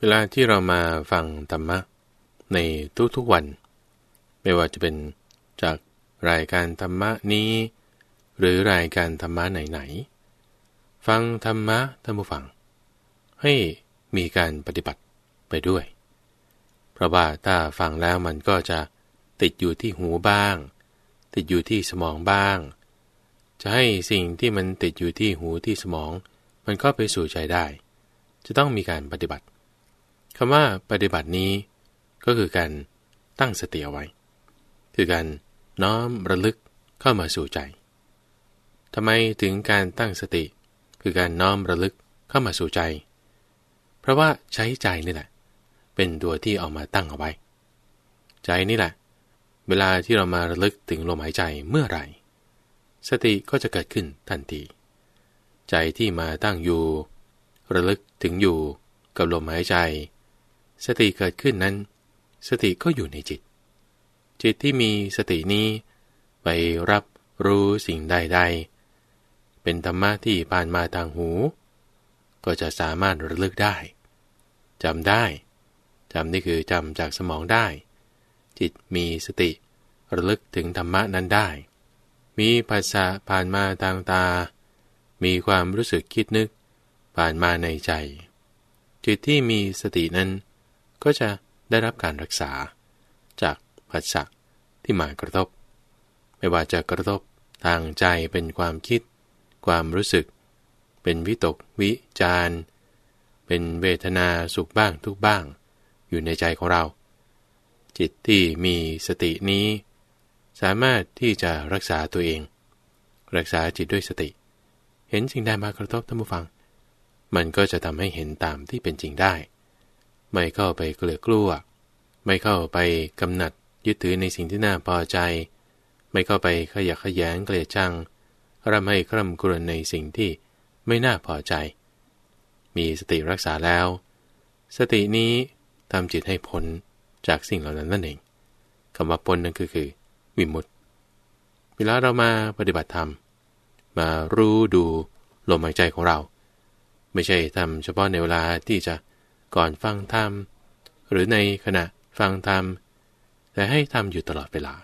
เวลาที่เรามาฟังธรรมะในทุกๆวัน ไม่ว่าจะเป็นจากรายการธรรมะนี้ หรือรายการธรรมะไหนๆฟังธรรมะท่านผู้ฟัง ให้มีการปฏิบัติไปด้วย เพราะว่าถ้าฟังแล้วมันก็จะติดอยู่ที่หูบ้าง ติดอยู่ที่สมองบ้าง จะให้สิ่งที่มันติดอยู่ที่หูที่สมอง มันก็ไปสู่ใจได้ จะต้องมีการปฏิบัติ คำว่าปฏิบัตินี้ก็คือการตั้งสติเอาไว้ คือการน้อมระลึกเข้ามาสู่ใจทำไมถึงการตั้งสติ คือการน้อมระลึกเข้ามาสู่ใจ เพราะว่าใช้ใจนี่แหละ เป็นตัวที่เอามาตั้งเอาไว้ ใจนี่แหละ เวลาที่เรามาระลึกถึงลมหายใจเมื่อไหร่ สติก็จะเกิดขึ้นทันที ใจที่มาตั้งอยู่ ระลึกถึงอยู่กับลมหายใจ สติเกิดขึ้นนั้น สติก็อยู่ในจิต จิตที่มีสตินี้ ไปรับรู้สิ่งใดๆ เป็นธรรมะที่ผ่านมาทางหู ก็จะสามารถระลึกได้จำได้จำนี่คือจำจากสมองได้ จิตมีสติระลึกถึงธรรมะนั้นได้ มีภาษาผ่านมาทางตา มีความรู้สึกคิดนึกผ่านมาในใจ จิตที่มีสตินั้น ก็จะได้รับการรักษา จากผัสสะที่มากระทบ ไม่ว่าจะกระทบทางใจเป็นความคิด ความรู้สึก เป็นวิตกวิจารเป็นเวทนาสุขบ้างทุกบ้าง อยู่ในใจของเรา จิตที่มีสตินี้ สามารถที่จะรักษาตัวเอง รักษาจิตด้วยสติ เห็นสิ่งใดมากระทบท่านผู้ฟัง มันก็จะทำให้เห็นตามที่เป็นจริงได้ ไม่เข้าไปเกลือกลัว ไม่เข้าไปกำหนัดยึดถือในสิ่งที่น่าพอใจ ไม่เข้าไปขยักขยงเกลียดจังร่ำให้คร่ำครวญในสิ่งที่ไม่น่าพอใจ มีสติรักษาแล้ว สตินี้ทำจิตให้พ้นจากสิ่งเหล่านั้นนั่นเองคำว่าพ้นนั่นคือคือวิมุตติเวลาเรามาปฏิบัติธรรม มารู้ดูลมหายใจของเรา ไม่ใช่ทำเฉพาะในเวลาที่จะ ก่อนฟังธรรม หรือในขณะฟังธรรม แต่ให้ทำอยู่ตลอดเวลา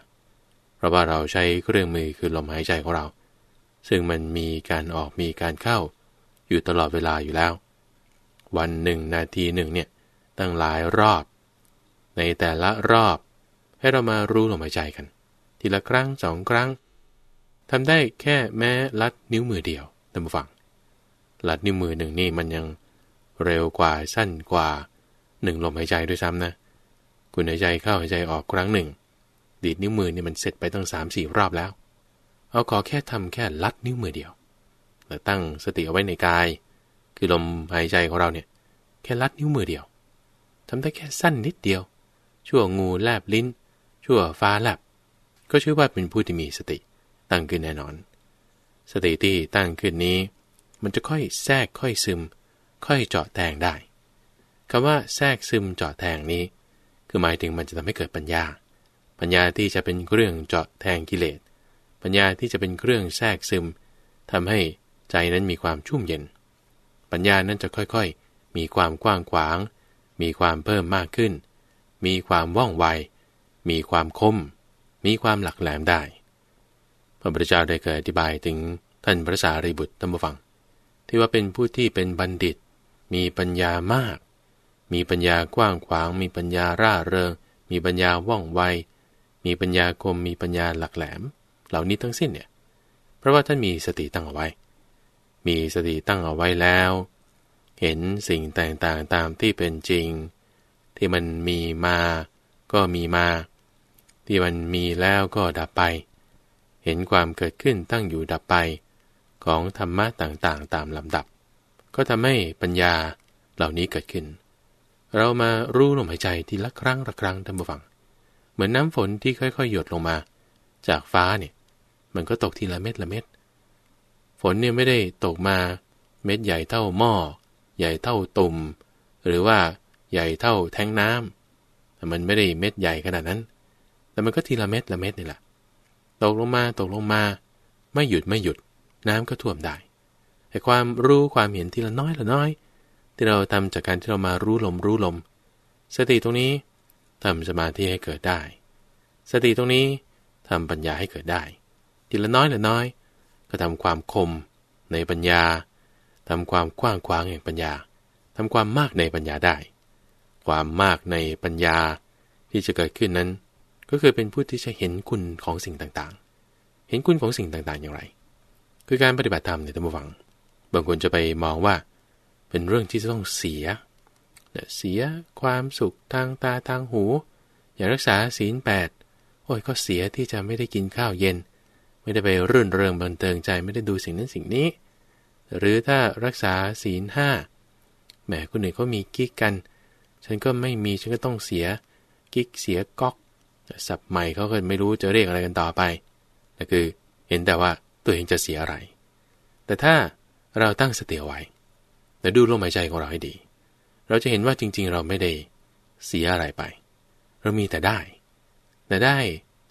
เพราะว่าเราใช้เครื่องมือคือลมหายใจของเรา ซึ่งมันมีการออกมีการเข้า อยู่ตลอดเวลาอยู่แล้ว วันหนึ่งนาทีหนึ่งเนี่ยตั้งหลายรอบ ในแต่ละรอบให้เรามารู้ลมหายใจกัน ทีละครั้งสองครั้งทำได้แค่แม้ลัดนิ้วมือเดียวท่านผู้ฟังลัดนิ้วมือหนึ่งนี่มันยัง เร็วกว่าสั้นกว่าหนึ่งลมหายใจด้วยซ้ำนะ คุณหายใจเข้าหายใจออกครั้งหนึ่ง ดีดนิ้วมือเนี่ยมันเสร็จไปตั้งสามสี่รอบแล้ว เอาขอแค่ทำแค่ลัดนิ้วมือเดียวแล้วตั้งสติเอาไว้ในกาย คือลมหายใจของเราเนี่ยแค่ลัดนิ้วมือเดียวทำได้แค่สั้นนิดเดียว ชั่วงูแลบลิ้น ชั่วฟ้าแลบ ก็ชื่อว่าเป็นผู้ที่มีสติตั้งขึ้นแน่นอน สติที่ตั้งขึ้นนี้ มันจะค่อยแทรกค่อยซึม ค่อยเจาะแทงได้คำว่าแทรกซึมเจาะแทงนี้ คือหมายถึงมันจะทำให้เกิดปัญญา ปัญญาที่จะเป็นเครื่องเจาะแทงกิเลส ปัญญาที่จะเป็นเครื่องแทรกซึมทำให้ใจนั้นมีความชุ่มเย็น ปัญญานั้นจะค่อยๆ มีความกว้างขวาง มีความเพิ่มมากขึ้น มีความว่องไว มีความคม มีความหลักแหลมได้ พระพุทธเจ้าได้เคยอธิบายถึงท่านพระสารีบุตรตั้มฟัง ที่ว่าเป็นผู้ที่เป็นบัณฑิต มีปัญญามาก มีปัญญากว้างขวาง มีปัญญาร่าเริง มีปัญญาว่องไว มีปัญญาคม มีปัญญาหลักแหลม เหล่านี้ทั้งสิ้นเนี่ย เพราะว่าท่านมีสติตั้งเอาไว้ มีสติตั้งเอาไว้แล้ว เห็นสิ่งต่างๆตามที่เป็นจริง ที่มันมีมา ก็มีมา ที่มันมีแล้วก็ดับไป เห็นความเกิดขึ้นตั้งอยู่ดับไป ของธรรมะต่างๆ ตามลำดับ ก็ทำให้ปัญญาเหล่านี้เกิดขึ้น เรามารู้ลมหายใจทีละครั้งละครั้งท่านผู้ฟัง เหมือนน้ำฝนที่ค่อยๆ หยดลงมา จากฟ้าเนี่ย มันก็ตกทีละเม็ดละเม็ด ฝนเนี่ยไม่ได้ตกมาเม็ดใหญ่เท่าหม้อ ใหญ่เท่าตุ่ม หรือว่าใหญ่เท่าแทงน้ำแต่มันไม่ได้เม็ดใหญ่ขนาดนั้น แต่มันก็ทีละเม็ดละเม็ดนี่แหละ ตกลงมาตกลงมา ไม่หยุดไม่หยุด น้ำก็ท่วมได้ แต่ความรู้ความเห็นทีละน้อยละน้อย ที่เราทำจากการที่เรามารู้ลมรู้ลม สติตรงนี้ทำสมาธิให้เกิดได้ สติตรงนี้ทำปัญญาให้เกิดได้ ทีละน้อยละน้อย ก็ทำความคมในปัญญาทำความกว้างขวางแห่งปัญญาทำความมากในปัญญาได้ ความมากในปัญญาที่จะเกิดขึ้นนั้น ก็คือเป็นผู้ที่จะเห็นคุณของสิ่งต่างๆ เห็นคุณของสิ่งต่างๆอย่างไร คือการปฏิบัติธรรมเนี่ยท่านผู้ฟัง บางคนจะไปมองว่า เป็นเรื่องที่จะต้องเสีย เสียความสุขทางตาทางหู อย่ารักษาศีลแปดโอ้ยก็เสียที่จะไม่ได้กินข้าวเย็น ไม่ได้ไปรื่นเริงบันเทิงใจไม่ได้ดูสิ่งนั้นสิ่งนี้ หรือถ้ารักษาศีลห้าแหมคนอื่นเขามีกิ๊กกัน ฉันก็ไม่มีฉันก็ต้องเสียกิ๊กเสียก๊อกสับใหม่เขาก็ไม่รู้จะเรียกอะไรกันต่อไปนั่นคือเห็นแต่ว่าตัวเองจะเสียอะไร แต่ถ้า เราตั้งสติไว้แล้วดูลมหายใจของเราให้ดี เราจะเห็นว่าจริง ๆ เราไม่ได้เสียอะไรไป เรามีแต่ได้ แต่ได้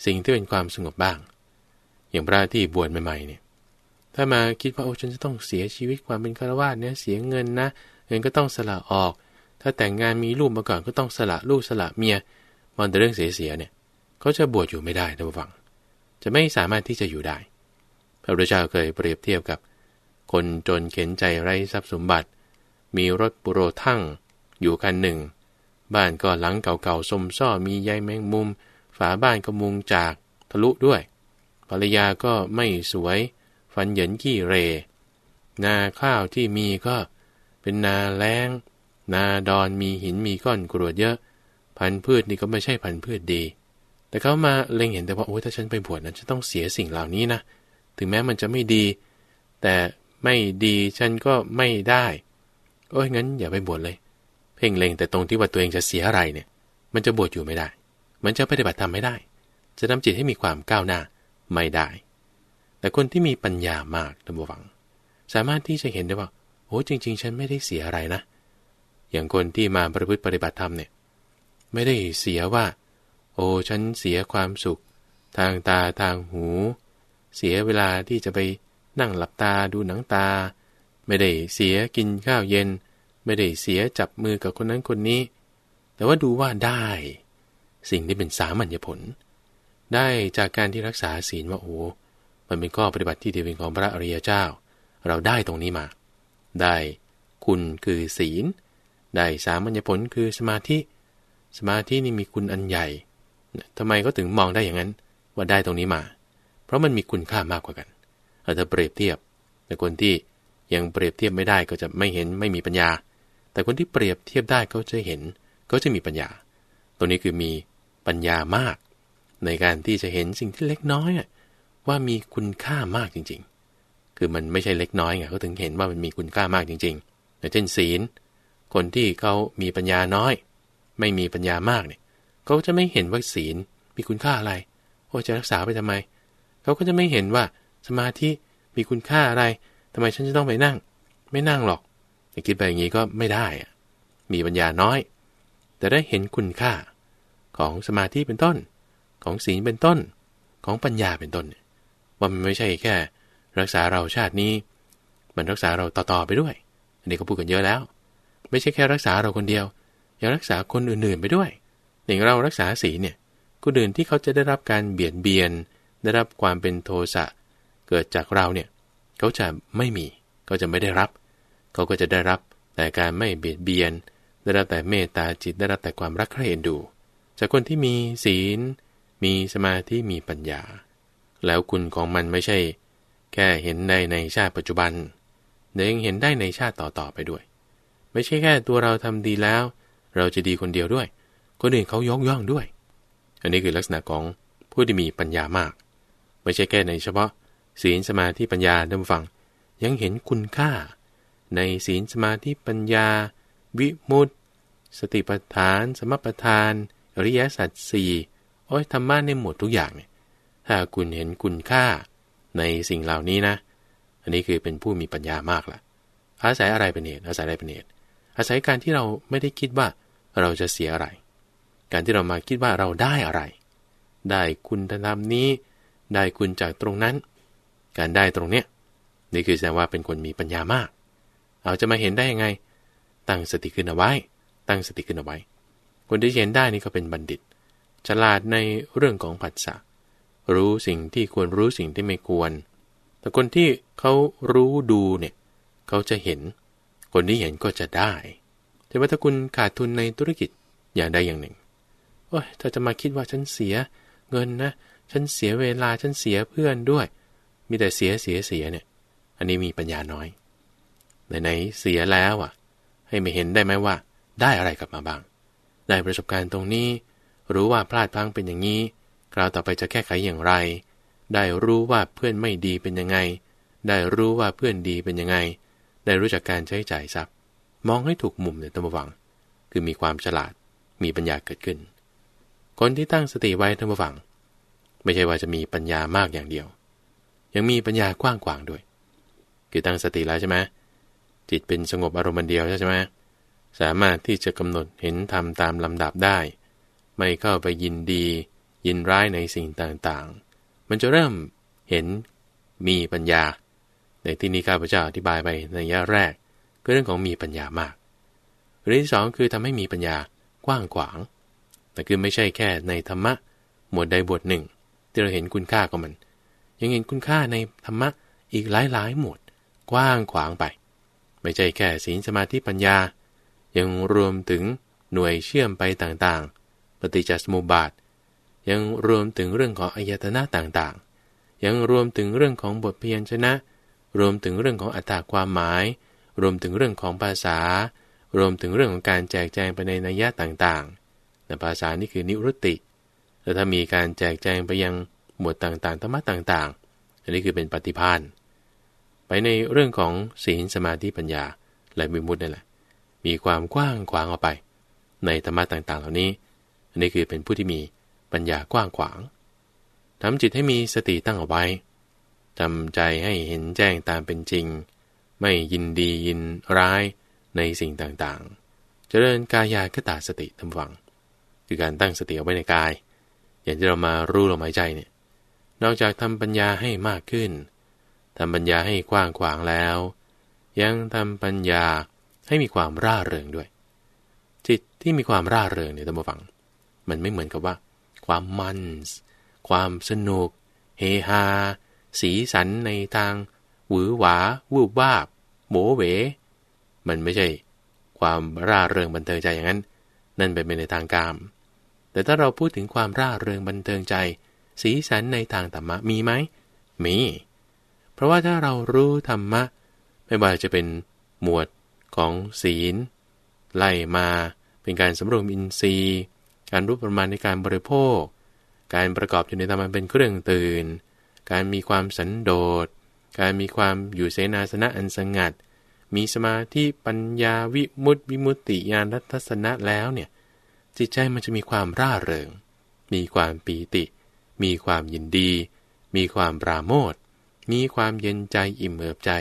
สิ่งที่เป็นความสงบบ้าง อย่างพระที่บวชใหม่ๆเนี่ย ถ้ามาคิดว่าโอ้ฉันจะต้องเสียชีวิตความเป็นฆราวาสเนี่ยเสียเงินนะ เงินก็ต้องสละออก ถ้าแต่งงานมีลูกมาก่อนก็ต้องสละลูกสละเมีย มันแต่เรื่องเสียๆเนี่ยเขาจะบวชอยู่ไม่ได้ท่านผู้ฟัง จะไม่สามารถที่จะอยู่ได้ พระพุทธเจ้าเคยเปรียบเทียบกับ คนจนเข็นใจไร้ทรัพย์สมบัติ มีรถปุโรทั่ง อยู่คันหนึ่ง บ้านก็หลังเก่าๆสมซ่อมีใยแมงมุม ฝาบ้านก็มุงจากทะลุด้วย ภรรยาก็ไม่สวย ฟันเหยินขี้เร นาข้าวที่มีก็เป็นนาแล้ง นาดอนมีหินมีก้อนกรวดเยอะ พันธุ์พืชนี่ก็ไม่ใช่พันธุ์พืชดี แต่เขามาเล็งเห็นแต่ว่าโอ้ยถ้าฉันไปบวชนั้นจะต้องเสียสิ่งเหล่านี้นะ ถึงแม้มันจะไม่ดี แต่ ไม่ดีฉันก็ไม่ได้ โอ้ยงั้นอย่าไปบวชเลย เพ่งเล็งแต่ตรงที่ว่าตัวเองจะเสียอะไรเนี่ย มันจะบวชอยู่ไม่ได้ มันจะปฏิบัติธรรมไม่ได้ จะทำจิตให้มีความก้าวหน้าไม่ได้ แต่คนที่มีปัญญามากท่านผู้ฟัง สามารถที่จะเห็นได้ว่าโอ้จริง ๆ ฉันไม่ได้เสียอะไรนะ อย่างคนที่มาประพฤติปฏิบัติธรรมเนี่ย ไม่ได้เสียว่า โอ้ฉันเสียความสุข ทางตาทางหู เสียเวลาที่จะไป นั่งหลับตาดูหนังตา ไม่ได้เสียกินข้าวเย็น ไม่ได้เสียจับมือกับคนนั้นคนนี้ แต่ว่าดูว่าได้ สิ่งที่เป็นสามัญญผล ได้จากการที่รักษาศีลว่าโอ้มันเป็นข้อปฏิบัติที่ดีเป็นของพระอริยเจ้า เราได้ตรงนี้มา ได้คุณคือศีล ได้สามัญญผลคือสมาธิ สมาธินี่มีคุณอันใหญ่ทำไมก็ถึงมองได้อย่างนั้น ว่าได้ตรงนี้มา เพราะมันมีคุณค่ามากกว่ากัน อาจจะเปรียบเทียบ แต่คนที่ยังเปรียบเทียบไม่ได้ก็จะไม่เห็นไม่มีปัญญา แต่คนที่เปรียบเทียบได้เขาจะเห็นก็จะมีปัญญา ตัวนี้คือมีปัญญามาก ในการที่จะเห็นสิ่งที่เล็กน้อยว่ามีคุณค่ามากจริง ๆ คือมันไม่ใช่เล็กน้อยไงเขาถึงเห็นว่ามันมีคุณค่ามากจริงๆอย่างเช่นศีล คนที่เขามีปัญญาน้อย ไม่มีปัญญามากเนี่ยเขาจะไม่เห็นว่าศีลมีคุณค่าอะไร โอ้จะรักษาไปทำไม เขาก็จะไม่เห็นว่า สมาธิมีคุณค่าอะไรทำไมฉันจะต้องไปนั่ง ไม่นั่งหรอกแต่คิดไปอย่างนี้ก็ไม่ได้อะมีปัญญาน้อย แต่ได้เห็นคุณค่าของสมาธิเป็นต้น ของศีลเป็นต้น ของปัญญาเป็นต้น ว่ามันไม่ใช่แค่ รักษาเราชาตินี้ มันรักษาเราต่อๆไปด้วย อันนี้ก็พูดกันเยอะแล้ว ไม่ใช่แค่รักษาเราคนเดียวยังรักษาคนอื่นๆไปด้วยอย่างเรารักษาศีลเนี่ยคนอื่นที่เขาจะได้รับการเบียดเบียน ได้รับความเป็นโทสะ เกิดจากเราเนี่ยเขาจะไม่มีเขาจะไม่ได้รับ เขาก็จะได้รับแต่การไม่เบียดเบียน ได้รับแต่เมตตาจิตได้รับแต่ความรักใคร่เอ็นดู จากคนที่มีศีล มีสมาธิมีปัญญา แล้วคุณของมันไม่ใช่ แค่เห็นได้ในชาติปัจจุบันเดี๋ยวยังเห็นได้ในชาติต่อๆไปด้วย ไม่ใช่แค่ตัวเราทำดีแล้ว เราจะดีคนเดียวด้วย คนอื่นเขายกย่องด้วย อันนี้คือลักษณะของผู้ที่มีปัญญามาก ไม่ใช่แค่ในเฉพาะ ศีลสมาธิปัญญาดำฟัง ยังเห็นคุณค่า ในศีลสมาธิปัญญา วิมุตติ สติปัฏฐาน สมปัฏฐานอริยสัจสี่โอ้ยธรรมะในหมดทุกอย่างเนี่ยถ้าคุณเห็นคุณค่าในสิ่งเหล่านี้นะ อันนี้คือเป็นผู้มีปัญญามากละอาศัยอะไรเป็นเหตุอาศัยอะไรเป็นเหตุอาศัยการที่เราไม่ได้คิดว่าเราจะเสียอะไร การที่เรามาคิดว่าเราได้อะไร ได้คุณธรรมนี้ ได้คุณจากตรงนั้น การได้ตรงเนี้ยนี่คือแสดงว่าเป็นคนมีปัญญามาก เอาจะมาเห็นได้ยังไง ตั้งสติขึ้นเอาไว้ ตั้งสติขึ้นเอาไว้ คนที่เห็นได้นี่ก็เป็นบัณฑิต ฉลาดในเรื่องของผัสสะรู้สิ่งที่ควรรู้สิ่งที่ไม่ควร แต่คนที่เขารู้ดูเนี่ยเขาจะเห็น คนที่เห็นก็จะได้แต่ว่าถ้าคุณขาดทุนในธุรกิจอย่างใดอย่างหนึ่งโอ้ยถ้าจะมาคิดว่าฉันเสียเงินนะ ฉันเสียเวลา ฉันเสียเพื่อนด้วย มีแต่เสียเสียเสียเนี่ย อันนี้มีปัญญาน้อยไหนๆเสียแล้วอะ ให้ไม่เห็นได้ไหมว่า ได้อะไรกลับมาบ้าง ได้ประสบการณ์ตรงนี้ รู้ว่าพลาดพลั้งเป็นอย่างนี้คราวต่อไปจะแก้ไขอย่างไร ได้รู้ว่าเพื่อนไม่ดีเป็นยังไง ได้รู้ว่าเพื่อนดีเป็นยังไง ได้รู้จักการใช้จ่ายทรัพย์ มองให้ถูกมุมเนี่ยตั้งวัง คือมีความฉลาด มีปัญญาเกิดขึ้น คนที่ตั้งสติไว้ตั้งวัง ไม่ใช่ว่าจะมีปัญญามากอย่างเดียว ยังมีปัญญากว้างกวางด้วย คือตั้งสติแล้วใช่ไหมจิตเป็นสงบอารมณ์เดียวใช่ไหมสามารถที่จะกำหนดเห็นธรรมตามลำดับได้ ไม่เข้าไปยินดี ยินร้ายในสิ่งต่างๆ มันจะเริ่มเห็นมีปัญญา ในที่นี้ข้าพเจ้าอธิบายไปในยะแรกก็เรื่องของมีปัญญามากเรื่องที่สองคือทำให้มีปัญญากว้างขวาง แต่คือไม่ใช่แค่ในธรรมะ หมวดใดบทหนึ่ง ที่เราเห็นคุณค่าของมัน ยังเห็นคุณค่าในธรรมะอีกหลายๆ หมวดกว้างขวางไป ไม่ใช่แค่ศีลสมาธิปัญญา ยังรวมถึงหน่วยเชื่อมไปต่างๆ ปฏิจจสมุปบาท ยังรวมถึงเรื่องของอายตนะต่างๆ ยังรวมถึงเรื่องของบทเพียนชนะ รวมถึงเรื่องของอัตราความหมาย รวมถึงเรื่องของภาษา รวมถึงเรื่องของการแจกแจงไปในนัยยะต่างๆแต่ภาษานี่คือนิรุตติแต่ถ้ามีการแจกแจงไปยัง หมวดต่างๆธรรมะต่างๆ อันนี้คือเป็นปฏิพานธ์ไปในเรื่องของศีลสมาธิปัญญาและวิมุตตินั่นแหละ มีความกว้างขวางออกไป ในธรรมะต่างๆ เหล่านี้ อันนี้คือเป็นผู้ที่มีปัญญากว้างขวางทำจิตให้มีสติตั้งเอาไว้ทำใจให้เห็นแจ้งตามเป็นจริง ไม่ยินดียินร้ายในสิ่งต่างๆ เจริญกายากตาสติทำฝัง คือการตั้งสติเอาไว้ในกาย อย่างที่เรามารู้ลมหายใจเนี่ย นอกจากทำปัญญาให้มากขึ้นทำปัญญาให้กว้างขวางแล้ว ยังทำปัญญาให้มีความร่าเริงด้วย จิตที่มีความร่าเริงเนี่ยท่านผู้ฟัง มันไม่เหมือนกับว่า ความมันความสนุก เฮฮา สีสันในทาง หวือหวาวูบวาบโหมเว มันไม่ใช่ ความร่าเริงบันเทิงใจอย่างนั้น นั่นเป็นไปในทางกาม แต่ถ้าเราพูดถึงความร่าเริงบันเทิงใจ สีสันในทางธรรมะมีไหมมี เพราะว่าถ้าเรารู้ธรรมะ ไม่ว่าจะเป็นหมวดของศีล ไล่มาเป็นการสำรวมอินทรีย์ การรู้ประมาณในการบริโภค การประกอบอยู่ในธรรมะเป็นเครื่องตื่น การมีความสันโดษ การมีความอยู่เสนาสนะอันสงัด มีสมาธิปัญญาวิมุตติวิมุตติญาณรัตสนะแล้วเนี่ยจิตใจมันจะมีความร่าเริง มีความปีติ มีความยินดี มีความปราโมทมีความเย็นใจอิ่มเอิบใจ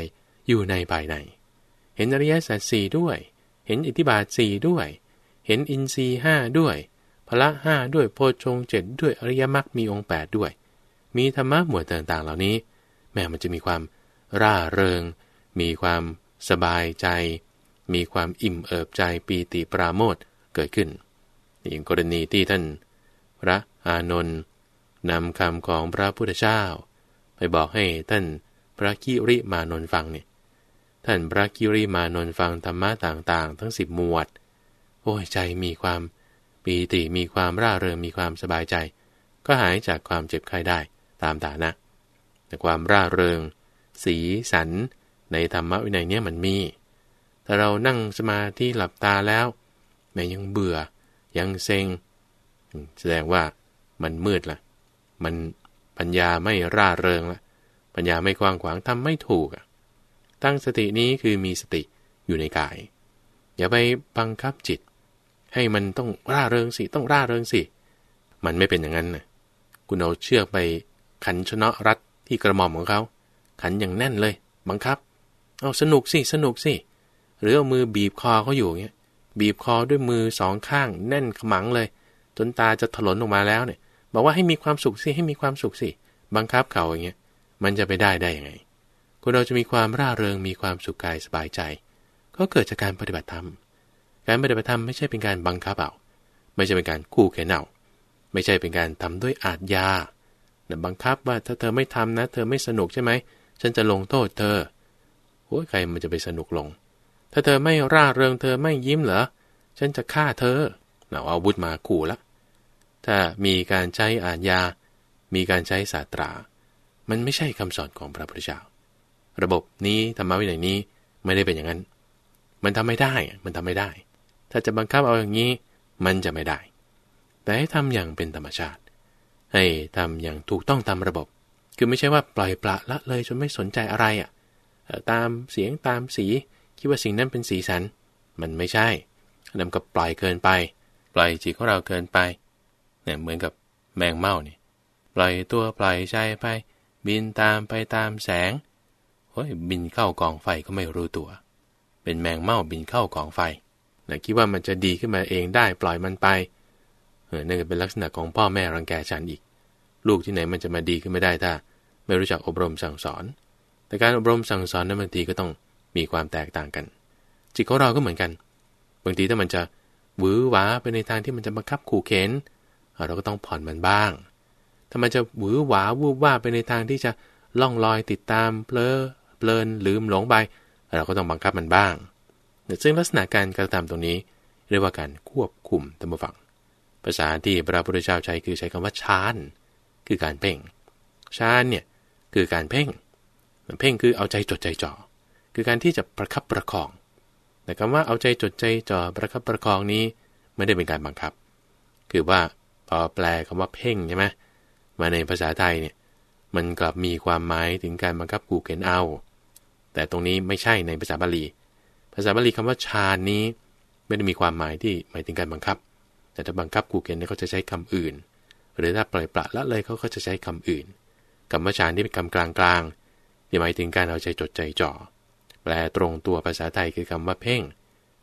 อยู่ในภายใน เห็นอริยสัจสี่ด้วย เห็นอิทธิบาทสี่ด้วย เห็นอินทรีห้าด้วยพละห้าด้วยโพชงเจ็ดด้วยอริยมรรคมีองค์แปดด้วย มีธรรมะหมวดต่างๆ เหล่านี้ แม้มันจะมีความร่าเริง มีความสบายใจ มีความอิ่มเอิบใจปีติปราโมทเกิดขึ้นอย่างกรณีที่ท่าน พระอานนท์ นำคำของพระพุทธเจ้า ไปบอกให้ท่านพระกิริมานนฟังเนี่ยท่านพระกิริมานนฟังธรรมะต่างๆ ทั้งสิบหมวด โอ้ยใจมีความปีติมีความร่าเริงมีความสบายใจ ก็หายจากความเจ็บไข้ได้ตามฐานะ แต่ความร่าเริง สีสัน ในธรรมะวินัยเนี้ยมันมีแต่เรานั่งสมาธิหลับตาแล้วแม้ยังเบื่อยังเซ็งแสดงว่ามันมืดล่ะ มันปัญญาไม่ร่าเริงละปัญญาไม่กว้างขวางทำไม่ถูกตั้งสตินี้คือมีสติอยู่ในกาย อย่าไปบังคับจิต ให้มันต้องร่าเริงสิต้องร่าเริงสิมันไม่เป็นอย่างนั้นนะคุณเอาเชือกไปขันชนะรัดที่กระหม่อมของเขา ขันอย่างแน่นเลย บังคับ เอาสนุกสิสนุกสิหรือเอามือบีบคอเขาอยู่เงี้ยบีบคอด้วยมือสองข้าง แน่นขมังเลย จนตาจะถลนออกมาแล้วเนี่ย บอกว่าให้มีความสุขสิให้มีความสุขสิบังคับเขาอย่างเงี้ยมันจะไปได้ได้ยังไงคนเราจะมีความร่าเริงมีความสุขกายสบายใจ ก็เกิดจากการปฏิบัติธรรม การปฏิบัติธรรมไม่ใช่เป็นการบังคับเอาไม่ใช่เป็นการคู่เข็นเอาไม่ใช่เป็นการทำด้วยอาทยาบังคับว่าถ้าเธอไม่ทำนะ เธอไม่สนุกใช่ไหมฉันจะลงโทษเธอโอ้ยใครมันจะไปสนุกลง ถ้าเธอไม่ร่าเริงเธอไม่ยิ้มเหรอฉันจะฆ่าเธอเอาอาวุธมาขู่ละ ถ้ามีการใช้อาญา มีการใช้ศาสตรา มันไม่ใช่คำสอนของพระพุทธเจ้า ระบบนี้ธรรมะวินัยนี้ไม่ได้เป็นอย่างนั้น มันทำไม่ได้ มันทำไม่ได้ ถ้าจะบังคับเอาอย่างนี้ มันจะไม่ได้ แต่ให้ทำอย่างเป็นธรรมชาติ ให้ทำอย่างถูกต้องตามระบบ คือไม่ใช่ว่าปล่อยปละละเลยจนไม่สนใจอะไรอะ่ะ ตามเสียงตามสี คิดว่าสิ่งนั้นเป็นสีสัน มันไม่ใช่นำกับปล่อยเกินไป ปล่อยจิตของเราเกินไป เนี่ยเหมือนกับแมงเม่านี่ปล่อยตัวปล่อยใจไป บินตามไปตามแสงโอ้ยบินเข้ากองไฟก็ไม่รู้ตัว เป็นแมงเม่าบินเข้ากองไฟนะคิดว่ามันจะดีขึ้นมาเองได้ปล่อยมันไปเออนั่นก็เป็นลักษณะของพ่อแม่รังแกฉันอีก ลูกที่ไหนมันจะมาดีขึ้นไม่ได้ถ้า ไม่รู้จักอบรมสั่งสอน แต่การอบรมสั่งสอนนั้นบางทีก็ต้องมีความแตกต่างกัน จิตของเราก็เหมือนกัน บางทีถ้ามันจะหวือหวาไปในทางที่มันจะบังคับขู่เข็น เราก็ต้องผ่อนมันบ้างถ้ามันจะหวือหวาวูบว่าไปในทางที่จะล่องลอยติดตามเพลอเพลินลืมหลงไป เราก็ต้องบังคับมันบ้างซึ่งลักษณะการกระทำตรงนี้เรียกว่าการควบคุมตัมฝังภาษาที่พระพุทธเจ้าใช้คือใช้คำว่าชานคือการเพ่งชานเนี่ยคือการเพ่งเพ่งคือเอาใจจดใจจ่อคือการที่จะประคับประคอง แต่คำว่าเอาใจจดใจจ่อประคับประคองนี้ไม่ได้เป็นการบังคับ คือว่า แปลคำว่าเพ่งใช่ไหมมาในภาษาไทยเนี่ยมันกลับมีความหมายถึงการบังคับกูเข็นเอา แต่ตรงนี้ไม่ใช่ในภาษาบาลี ภาษาบาลีคำว่าฌานนี้ไม่ได้มีความหมายที่หมายถึงการบังคับ แต่ถ้าบังคับกูเข็นเนี่ยเขาจะใช้คำอื่น หรือถ้าปล่อยปละละเลยเขาก็จะใช้คำอื่นคำว่าฌานที่เป็นคำกลางๆที่หมายถึงการเอาใจจดใจจ่อ แปลตรงตัวภาษาไทยคือคำว่าเพ่ง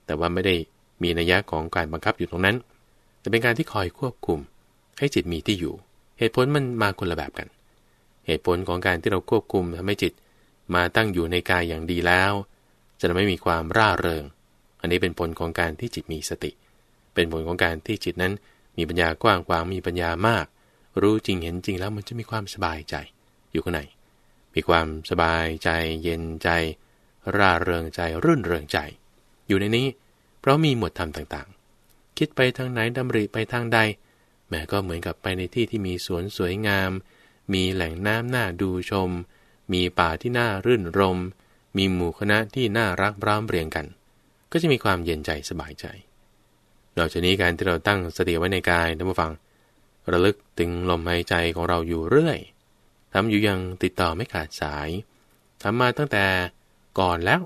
แต่ว่าไม่ได้มีนัยยะของการบังคับอยู่ตรงนั้น แต่เป็นการที่คอยควบคุม ให้จิตมีที่อยู่ เหตุผลมันมาคนละแบบกัน เหตุผลของการที่เราควบคุมทำให้จิตมาตั้งอยู่ในกายอย่างดีแล้ว จะไม่มีความร่าเริง อันนี้เป็นผลของการที่จิตมีสติ เป็นผลของการที่จิตนั้นมีปัญญากว้างขวางมีปัญญามาก รู้จริงเห็นจริงแล้วมันจะมีความสบายใจ อยู่ข้างในมีความสบายใจเย็นใจ ร่าเริงใจรื่นเริงใจ อยู่ในนี้ เพราะมีหมวดธรรมต่างๆ คิดไปทางไหนดำริไปทางใด แม้ก็เหมือนกับไปในที่ที่มีสวนสวยงาม มีแหล่งน้ำน่าดูชม มีป่าที่น่ารื่นรม มีหมู่คณะที่น่ารักร้อมเรียงกัน ก็จะมีความเย็นใจสบายใจ นอกจากนี้การที่เราตั้งสติไว้ในกายท่านผู้ฟัง ระลึกถึงลมหายใจของเราอยู่เรื่อยทำอยู่ยังติดต่อไม่ขาดสายทำมาตั้งแต่ก่อนแล้ว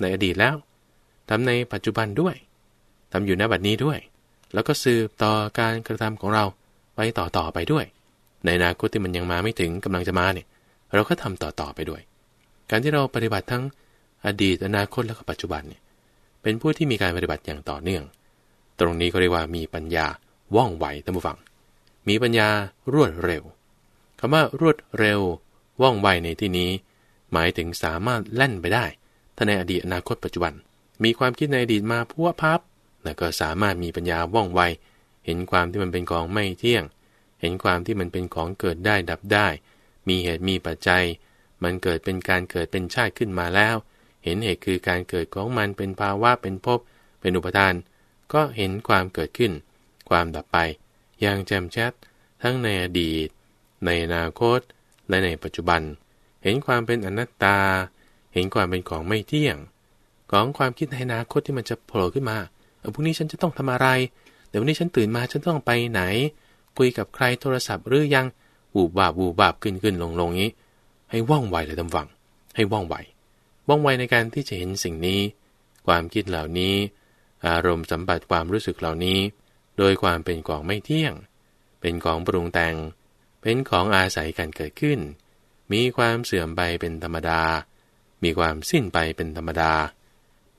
ในอดีตแล้วทำในปัจจุบันด้วยทำอยู่ณบัดนี้ด้วย แล้วก็สืบต่อการกระทำของเราไปต่อต่อไปด้วย ในอนาคตที่มันยังมาไม่ถึงกำลังจะมาเนี่ยเราก็ทำต่อต่อไปด้วย การที่เราปฏิบัติทั้งอดีตอนาคตและก็ปัจจุบันเนี่ยเป็นผู้ที่มีการปฏิบัติอย่างต่อเนื่อง ตรงนี้ก็เรียกว่ามีปัญญาว่องไวท่านผู้ฟัง มีปัญญารวดเร็วคำว่ารวดเร็ว ว่องไวในที่นี้ หมายถึงสามารถแล่นไปได้ถ้าในอดีตอนาคตปัจจุบัน มีความคิดในอดีตมาพัวพับ แล้วก็สามารถมีปัญญาว่องไว เห็นความที่มันเป็นของไม่เที่ยง เห็นความที่มันเป็นของเกิดได้ดับได้ มีเหตุมีปัจจัย มันเกิดเป็นการเกิดเป็นชาติขึ้นมาแล้ว เห็นเหตุคือการเกิดของมันเป็นภาวะเป็นภพเป็นอุปทาน ก็เห็นความเกิดขึ้น ความดับไป อย่างแจ่มชัด ทั้งในอดีต ในอนาคต และในปัจจุบัน เห็นความเป็นอนัตตา เห็นความเป็นของไม่เที่ยง ของความคิดในอนาคตที่มันจะโผล่ขึ้นมา พรุ่งนี้ฉันจะต้องทำอะไร เดี๋ยววันนี้ฉันตื่นมาฉันต้องไปไหน คุยกับใครโทรศัพท์หรือยังบูบาบบูบาบขึ้นขึ้นลงลงนี้ ให้ว่องไวเลยทำฝัง ให้ว่องไวว่องไวในการที่จะเห็นสิ่งนี้ ความคิดเหล่านี้ อารมณ์สัมผัสความรู้สึกเหล่านี้ โดยความเป็นของไม่เที่ยง เป็นของปรุงแต่ง เป็นของอาศัยการเกิดขึ้น มีความเสื่อมไปเป็นธรรมดา มีความสิ้นไปเป็นธรรมดา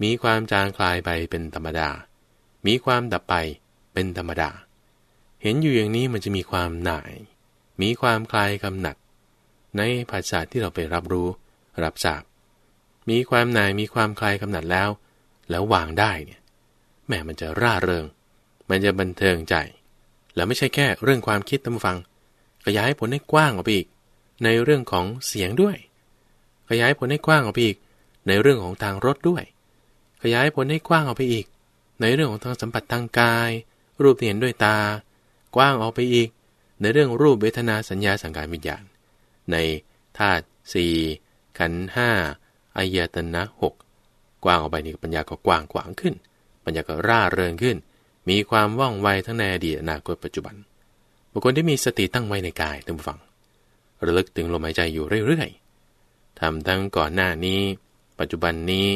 มีความจางคลายไปเป็นธรรมดา มีความดับไปเป็นธรรมดา เห็นอยู่อย่างนี้มันจะมีความหน่าย มีความคลายกำหนัด ในภาษาที่เราไปรับรู้ รับทราบ มีความหน่ายมีความคลายกำหนัดแล้ว แล้ววางได้เนี่ยแหมมันจะร่าเริง มันจะบันเทิงใจ แล้วไม่ใช่แค่เรื่องความคิดตามฟัง ขยายผลให้กว้างออกไปอีก ในเรื่องของเสียงด้วย ขยายผลให้กว้างออกไปอีก ในเรื่องของทางรสด้วย ขยายผลให้กว้างออกไปอีก ในเรื่องของทางสัมผัสทางกาย รูปที่เห็นด้วยตา กว้างออกไปอีก ในเรื่องรูปเวทนาสัญญาสังการวิญญาณ ในธาตุสี่ขันห้าอายตนะหกกว้างออกไปนี่ปัญญาก็กว้างขวางขึ้น ปัญญาก็ร่าเริงขึ้น มีความว่องไวทั้งในอดีตอนาคตปัจจุบัน บุคคลที่มีสติตั้งไว้ในกายตั้งฟัง ระลึกถึงลมหายใจอยู่เรื่อยๆทำทั้งก่อนหน้านี้ ปัจจุบันนี้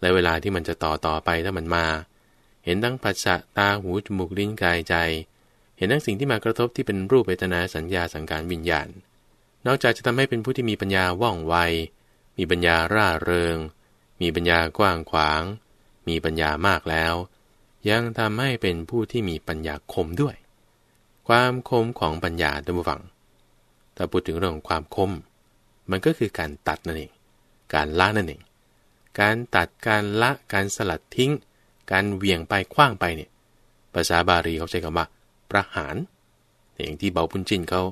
และเวลาที่มันจะต่อต่อไปถ้ามันมา เห็นทั้งปัสสะตาหูจมูกลิ้นกายใจ เห็นทั้งสิ่งที่มากระทบที่เป็นรูปเวทนาสัญญาสังการวิญญาณ นอกจากจะทำให้เป็นผู้ที่มีปัญญาว่องไว มีปัญญาร่าเริง มีปัญญากว้างขวาง มีปัญญามากแล้ว ยังทำให้เป็นผู้ที่มีปัญญาคมด้วย ความคมของปัญญาดัมฟัง ถ้าพูดถึงเรื่องของความคม มันก็คือการตัดนั่นเอง การละนั่นเอง การตัดการละการสลัดทิ้ง การเวียงไปคว้างไปเนี่ยภาษาบาลีเขาใช้คำว่าประหารอย่างที่เบาพุนจินเขา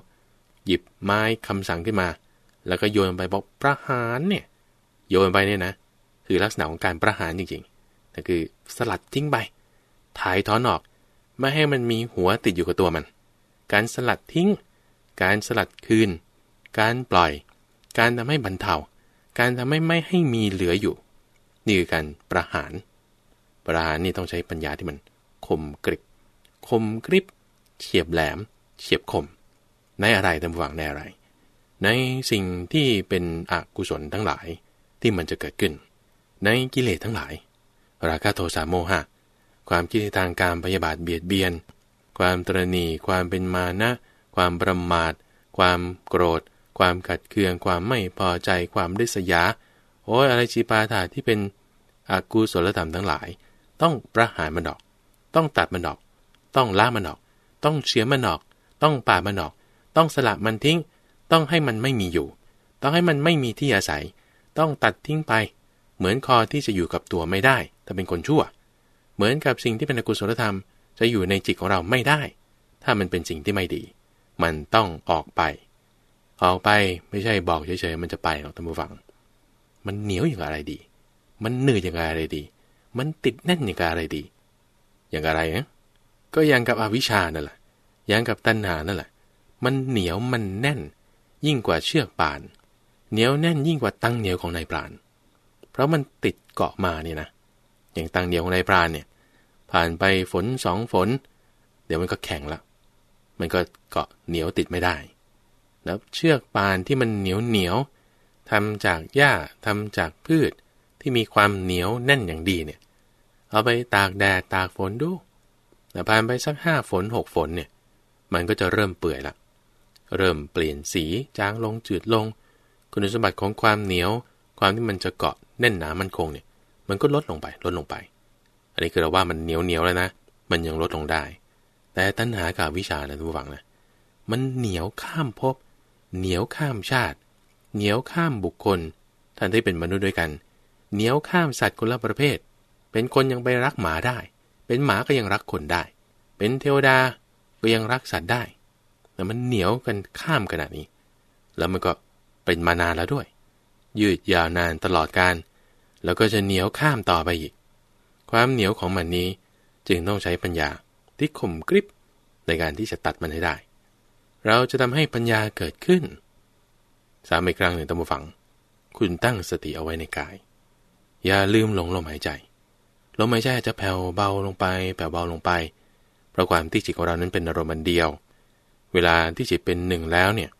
หยิบไม้คำสั่งขึ้นมา แล้วก็โยนไปบอกประหารเนี่ยโยนไปเนี่ยนะ คือลักษณะของการประหารจริงๆนั่นคือสลัดทิ้งไปถ่ายถอนออก ไม่ให้มันมีหัวติดอยู่กับตัวมัน การสลัดทิ้ง การสลัดคืน การปล่อย การทำให้บรรเทา การทำให้ไม่ให้มีเหลืออยู่ นี่คือการประหาร ประหารนี่ต้องใช้ปัญญาที่มันคมกริบ คมกริบ เฉียบแหลม เฉียบคม ในอะไรตามฝังในอะไร ในสิ่งที่เป็นอกุศลทั้งหลายที่มันจะเกิดขึ้น ในกิเลสทั้งหลาย ราคะโทสะโมหะ ความคิดทางการพยาบาทเบียดเบียน ความตรณีความเป็นมานะ ความประมาท ความโกรธ ความขัดเคือง ความไม่พอใจ ความริษยา โอ้ยอะไรจีปาถาที่เป็นอกูศลธรรมทั้งหลาย ต้องประหารมันออก ต้องตัดมันออก ต้องละมันออก ต้องเฉียมันออก ต้องป่ามันออก ต้องสละมันทิ้ง ต้องให้มันไม่มีอยู่ ต้องให้มันไม่มีที่อาศัย ต้องตัดทิ้งไป เหมือนคอที่จะอยู่กับตัวไม่ได้ ถ้าเป็นคนชั่ว เหมือนกับสิ่งที่เป็นอกุศลธรรม จะอยู่ในจิตของเราไม่ได้ ถ้ามันเป็นสิ่งที่ไม่ดี มันต้องออกไป ออกไปไม่ใช่บอกเฉยๆมันจะไปหรอกท่านผู้ฟัง มันเหนียวอย่างไรดี มันเหนื่อยอย่างไรดี มันติดแน่นอย่างอะไรดี อย่างอะไรนะก็อย่างกับอวิชานั่นแหละอย่างกับตัณหานั่นแหละ มันเหนียวมันแน่น ยิ่งกว่าเชือกป่าน เหนียวแน่นยิ่งกว่าตั้งเหนียวของนายปราณเพราะมันติดเกาะมาเนี่ยนะ อย่างตั้งเดียวของนายพรานเนี่ย ผ่านไปฝนสองฝน เดี๋ยวมันก็แข็งละ มันก็เกาะเหนียวติดไม่ได้ แล้วเชือกปานที่มันเหนียวเหนียวทำจากหญ้าทำจากพืชที่มีความเหนียวแน่นอย่างดีเนี่ย เอาไปตากแดดตากฝนดูแต่ผ่านไปสักห้าฝนหกฝนเนี่ย มันก็จะเริ่มเปื่อยละ เริ่มเปลี่ยนสีจางลงจืดลง คุณสมบัติของความเหนียว ความที่มันจะเกาะแน่นหนามันคงเนี่ย มันก็ลดลงไปลดลงไป อันนี้คือเราว่ามันเหนียวเหนียวแล้วนะ มันยังลดลงได้ แต่ตัณหากับวิชานะทุกฝังนะ มันเหนียวข้ามภพ เหนียวข้ามชาติ เหนียวข้ามบุคคลท่านที่เป็นมนุษย์ด้วยกัน เหนียวข้ามสัตว์คนละประเภท เป็นคนยังไปรักหมาได้ เป็นหมาก็ยังรักคนได้ เป็นเทวดาก็ยังรักสัตว์ได้ แต่มันเหนียวกันข้ามขนาดนี้ แล้วมันก็เป็นมานานแล้วด้วย ยืดยาวนานตลอดการ แล้วก็จะเหนียวข้ามต่อไปอีก ความเหนียวของมันนี้จึงต้องใช้ปัญญาที่ข่มกริบในการที่จะตัดมันให้ได้ เราจะทำให้ปัญญาเกิดขึ้น สามอีกครั้งหนึ่งตั้งฝัง คุณตั้งสติเอาไว้ในกาย อย่าลืมหลงลมหายใจ ลมหายใจจะแผ่วเบาลงไป แผ่วเบาลงไป เพราะความที่จิตของเรานั้นเป็นอารมณ์เดียว เวลาที่จิตเป็นหนึ่งแล้วเนี่ย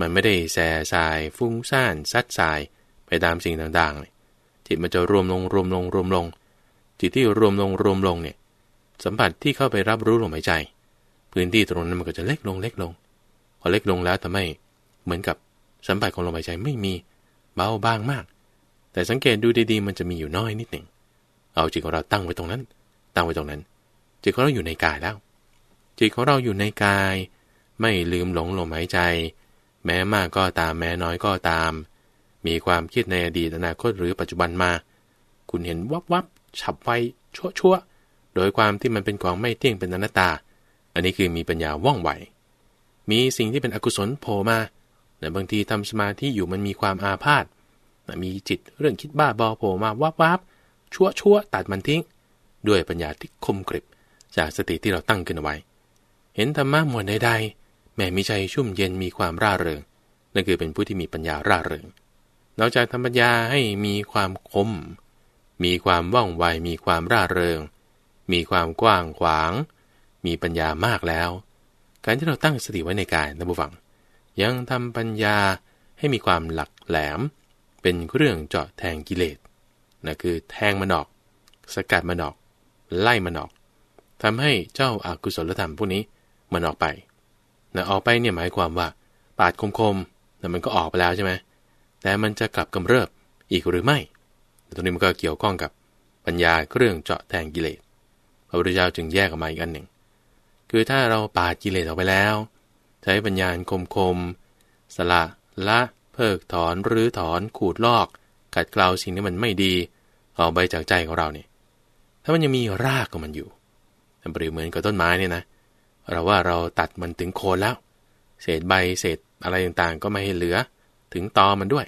มันไม่ได้แส่สาย ฟุ้งซ่านซัดสายไปตามสิ่งต่างๆ จิตมันจะรวมลงรวมลงรวมลง จิตที่รวมลงรวมลงเนี่ยสัมผัสที่เข้าไปรับรู้ลมหายใจ พื้นที่ตรงนั้นมันก็จะเล็กลงเล็กลง พอเล็กลงแล้วทำให้เหมือนกับสัมผัสของลมหายใจไม่มีเบาบางมาก แต่สังเกตดูดีๆ มันจะมีอยู่น้อยนิดหนึ่ง เอาจิตของเราตั้งไว้ตรงนั้น ตั้งไว้ตรงนั้น จิตของเราอยู่ในกายแล้ว จิตของเราอยู่ในกาย ไม่ลืมหลงลมหายใจ แม้มากก็ตามแม้น้อยก็ตาม มีความคิดในอดีตอนาคตหรือปัจจุบันมา คุณเห็นวับวับฉับไวชั่วชั่วโดยความที่มันเป็นของไม่เที่ยงเป็นอนัตตา อันนี้คือมีปัญญาว่องไว มีสิ่งที่เป็นอกุศลโผล่มาแต่บางทีทำสมาธิอยู่มันมีความอาพาธมีจิตเรื่องคิดบ้าบอโผล่มาวับวับ ชั่วชั่วตัดมันทิ้ง ด้วยปัญญาที่คมกริบ จากสติที่เราตั้งขึ้นเอาไว้ เห็นธรรมะหมวดใดๆแม้มีใจชุ่มเย็นมีความร่าเริงนั่นคือเป็นผู้ที่มีปัญญาร่าเริงนอกจากทำปัญญาให้มีความคม มีความว่องไว มีความร่าเริง มีความกว้างขวาง มีปัญญามากแล้ว การที่เราตั้งสติไว้ในกายนะบุฟัง ยังทำปัญญาให้มีความหลักแหลม เป็นเครื่องเจาะแทงกิเลส นะคือแทงมันออก สกัดมันออก ไล่มันออกทำให้เจ้าอากุศลธรรมพวกนี้มันออกไปนะออกไปเนี่ยหมายความว่า ปาดคมๆนะมันก็ออกไปแล้วใช่ไหมแต่มันจะกลับกำเริบอีกหรือไม่ตรงนี้มันก็เกี่ยวข้องกับปัญญาเครื่องเจาะแทงกิเลสพระพุทธเจ้าจึงแยกออกมาอีกอันหนึ่ง คือถ้าเราปาดกิเลสออกไปแล้ว ใช้ปัญญาคมคมสละละ เพิกถอนหรือถอนขูดลอก กัดเกลาสิ่งที่มันไม่ดี ออกไปจากใจของเราเนี่ยถ้ามันยังมีรากของมันอยู่เปรียบเหมือนกับต้นไม้เนี่ยนะ เราว่าเราตัดมันถึงโคนแล้ว เศษใบเศษอะไรต่างๆ ก็ไม่ให้เหลือ ถึงตอมันด้วย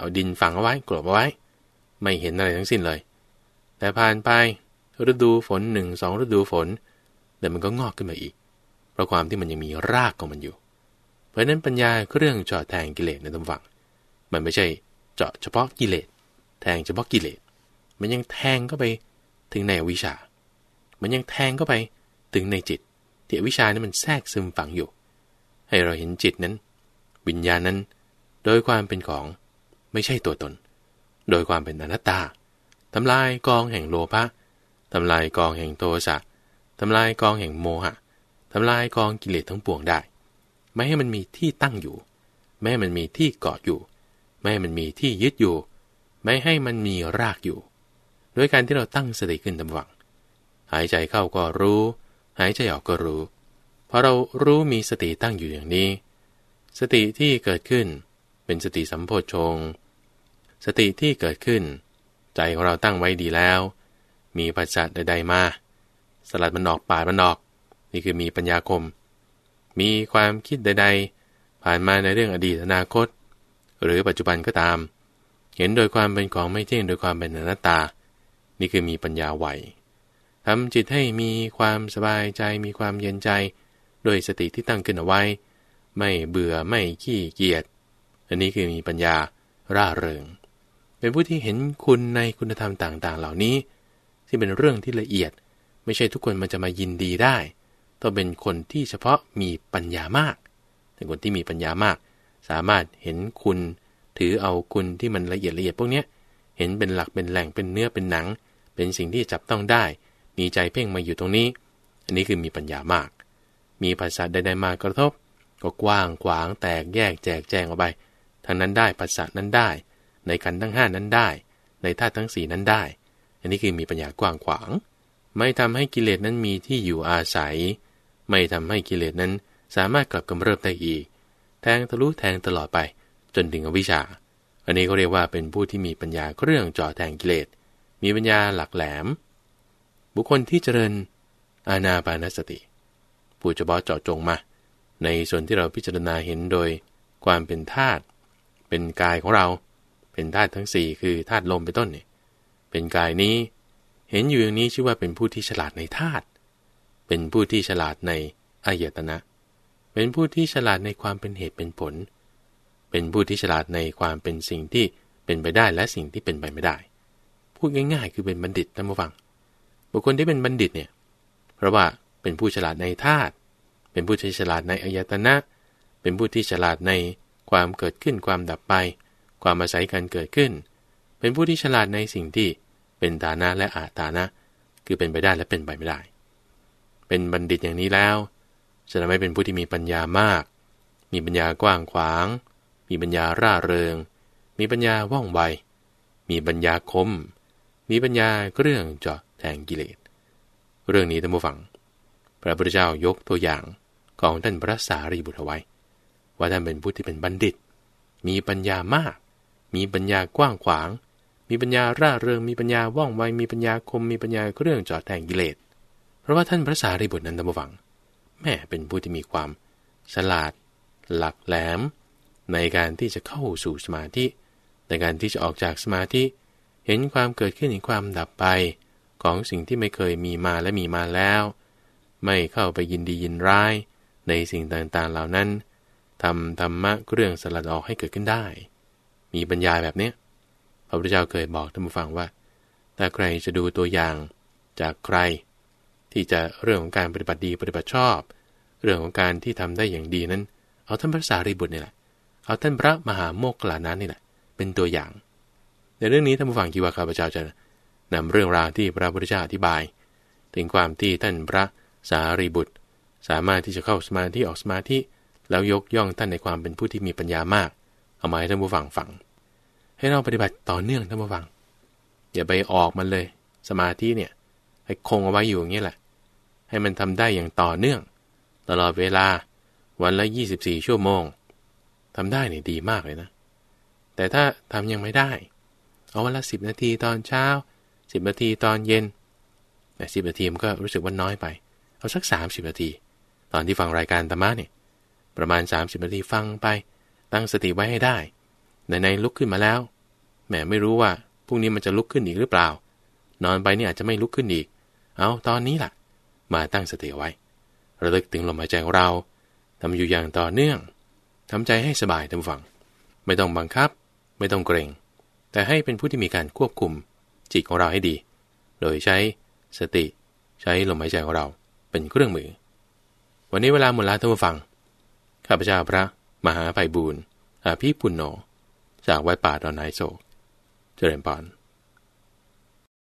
เอาดินฝังเอาไว้กลบเอาไว้ ไม่เห็นอะไรทั้งสิ้นเลย แต่ผ่านไปฤดูฝนหนึ่งสองฤดูฝนเดี๋ยวมันก็งอกขึ้นมาอีก เพราะความที่มันยังมีรากของมันอยู่ เพราะนั้นปัญญาเรื่องเจาะแทงกิเลสในตำฝัง มันไม่ใช่เจาะเฉพาะกิเลส แทงเฉพาะกิเลส มันยังแทงเข้าไปถึงในวิชา มันยังแทงเข้าไปถึงในจิตที่วิชานี้มันแทรกซึมฝังอยู่ ให้เราเห็นจิตนั้น วิญญาณนั้น โดยความเป็นของไม่ใช่ตัวตน โดยความเป็นอนัตตาทำลายกองแห่งโลภะทำลายกองแห่งโทสะทำลายกองแห่งโมหะทำลายกองกิเลสทั้งปวงได้ ไม่ให้มันมีที่ตั้งอยู่ ไม่ให้มันมีที่เกาะอยู่ ไม่ให้มันมีที่ยึดอยู่ ไม่ให้มันมีรากอยู่ โดยการที่เราตั้งสติขึ้นตำหวังหายใจเข้าก็รู้ หายใจออกก็รู้พอเรารู้มีสติตั้งอยู่อย่างนี้ สติที่เกิดขึ้นเป็นสติสัมโพชง สติที่เกิดขึ้น ใจของเราตั้งไว้ดีแล้ว มีปัจจัยใดๆมา สลัดมันออกปาดมันออก นี่คือมีปัญญาคม มีความคิดใด ๆ ผ่านมาในเรื่องอดีตอนาคต หรือปัจจุบันก็ตาม เห็นโดยความเป็นของไม่เที่ยงโดยความเป็นอนัตตา นี่คือมีปัญญาไหวทำจิตให้มีความสบายใจมีความเย็นใจ โดยสติที่ตั้งขึ้นเอาไว้ ไม่เบื่อไม่ขี้เกียจอันนี้คือมีปัญญาร่าเริง เป็นผู้ที่เห็นคุณในคุณธรรมต่างๆ เหล่านี้ ที่เป็นเรื่องที่ละเอียด ไม่ใช่ทุกคนมันจะมายินดีได้ต้องเป็นคนที่เฉพาะมีปัญญามาก แต่คนที่มีปัญญามาก สามารถเห็นคุณ ถือเอาคุณที่มันละเอียดละเอียดพวกนี้เห็นเป็นหลักเป็นแหล่งเป็นเนื้อเป็นหนัง เป็นสิ่งที่จับต้องได้ มีใจเพ่งมาอยู่ตรงนี้ อันนี้คือมีปัญญามาก มีภาษาใดๆมากระทบ ก็กว้างขวางแตกแยกแจกแจงออกไปทางนั้นได้ภาษานั้นได้ ในขันทั้งห้านั้นได้ ในธาตุทั้งสี่นั้นได้ อันนี้คือมีปัญญากว้างขวาง ไม่ทำให้กิเลสนั้นมีที่อยู่อาศัย ไม่ทำให้กิเลสนั้นสามารถกลับกำเริบได้อีก แทงทะลุแทงตลอดไปจนถึงอวิชชา อันนี้เขาเรียกว่าเป็นผู้ที่มีปัญญาเครื่องจ่อแทงกิเลส มีปัญญาหลักแหลม บุคคลที่เจริญอาณาปานสติผู้เฉพาะเจาะจงมา ในส่วนที่เราพิจารณาเห็นโดยความเป็นธาตุเป็นกายของเราเป็นธาตุทั้งสี่คือธาตุลมเป็นต้นเนี่ยเป็นกายนี้เห็นอยู่อย่างนี้ชื่อว่าเป็นผู้ที่ฉลาดในธาตุเป็นผู้ที่ฉลาดในอายตนะ เป็นผู้ที่ฉลาดในความเป็นเหตุเป็นผล เป็นผู้ที่ฉลาดในความเป็นสิ่งที่เป็นไปได้และสิ่งที่เป็นไปไม่ได้ พูดง่ายๆ คือเป็นบัณฑิตท่านผู้ฟัง บุคคลที่เป็นบัณฑิตเนี่ย เพราะว่าเป็นผู้ฉลาดในธาตุ เป็นผู้ที่ฉลาดในอายตนะ เป็นผู้ที่ฉลาดในความเกิดขึ้นความดับไป ความอาศัยการเกิดขึ้น เป็นผู้ที่ฉลาดในสิ่งที่เป็นฐานะและอาฐานะ คือเป็นไปได้และเป็นไปไม่ได้ เป็นบัณฑิตอย่างนี้แล้ว จะทำให้เป็นผู้ที่มีปัญญามาก มีปัญญากว้างขวาง มีปัญญาร่าเริง มีปัญญาว่องไว มีปัญญาคม มีปัญญาเรื่องเจาะแทงกิเลส เรื่องนี้ท่านผู้ฟัง พระพุทธเจ้ายกตัวอย่างของท่านพระสารีบุตรไว้ ว่าท่านเป็นผู้ที่เป็นบัณฑิต มีปัญญามาก มีปัญญากว้างขวาง มีปัญญาร่าเริง มีปัญญาว่องไว มีปัญญาคม มีปัญญาเรื่องจอดแทงกิเลส เพราะว่าท่านพระสารีบุตรนั้นตามฟัง แม่เป็นผู้ที่มีความฉลาด หลักแหลม ในการที่จะเข้าสู่สมาธิ ในการที่จะออกจากสมาธิ เห็นความเกิดขึ้นเห็นความดับไป ของสิ่งที่ไม่เคยมีมาและมีมาแล้ว ไม่เข้าไปยินดียินร้าย ในสิ่งต่างๆเหล่านั้นทำธรรมะเรื่องสลัดออกให้เกิดขึ้นได้ มีปัญญาแบบเนี้ยพระพุทธเจ้าเคยบอกท่านผู้ฟังว่า ถ้าใครจะดูตัวอย่างจากใคร ที่จะเรื่องของการปฏิบัติดีปฏิบัติชอบ เรื่องของการที่ทำได้อย่างดีนั้น เอาท่านพระสารีบุตรนี่แหละ เอาท่านพระมหาโมกขลานั้นนี่แหละ เป็นตัวอย่าง ในเรื่องนี้ท่านผู้ฟังคิดว่าข้าพเจ้าจะนำเรื่องราวที่พระพุทธเจ้าอธิบาย ถึงความที่ท่านพระสารีบุตร สามารถที่จะเข้าสมาธิออกสมาธิแล้วยกย่องท่านในความเป็นผู้ที่มีปัญญามาก เอามาให้ท่านผู้ฟังฟัง ให้เราปฏิบัติต่อเนื่องท่านผู้ฟัง อย่าไปออกมันเลย สมาธิเนี่ยให้คงเอาไว้อยู่อย่างนี้แหละ ให้มันทำได้อย่างต่อเนื่อง ตลอดเวลาวันละ 24 ชั่วโมงทำได้เนี่ยดีมากเลยนะ แต่ถ้าทำยังไม่ได้ เอาวันละ10นาทีตอนเช้า10นาทีตอนเย็นแต่สินาทีมันก็รู้สึกว่าน้อยไป เอาสัก30นาที ตอนที่ฟังรายการธรรมะเนี่ยประมาณ 30 นาทีฟังไป ตั้งสติไว้ให้ได้ในในลุกขึ้นมาแล้วแหมไม่รู้ว่าพรุ่งนี้มันจะลุกขึ้นอีกหรือเปล่า นอนไปนี่อาจจะไม่ลุกขึ้นอีก เอาตอนนี้ล่ะ มาตั้งสติไว้ ระลึกถึงลมหายใจของเราทำอยู่อย่างต่อเนื่องทำใจให้สบายทำฝัง ไม่ต้องบังคับ ไม่ต้องเกรง แต่ให้เป็นผู้ที่มีการควบคุมจิตของเราให้ดี โดยใช้สติ ใช้ลมหายใจของเราเป็นเครื่องมือ วันนี้เวลาหมดแล้วท่านผู้ฟัง ข้าพเจ้าพระ มหาไพบูรณ์อาภีปุณโญจากวัดป่าดอนไนโศกเจริญปอน